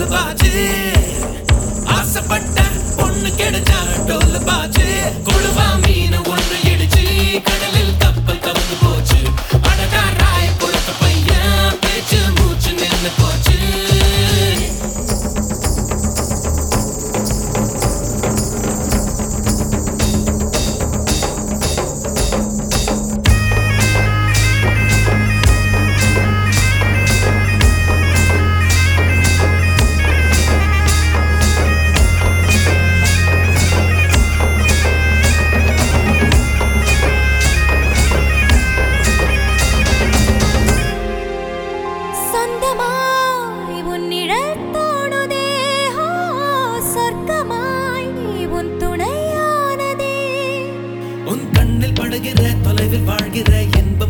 சொல்லுவாச்சு ஆசைப்பட்ட பொண்ணு கிடைச்சாட்டோ உறவில் வாழ்கிற என்பம்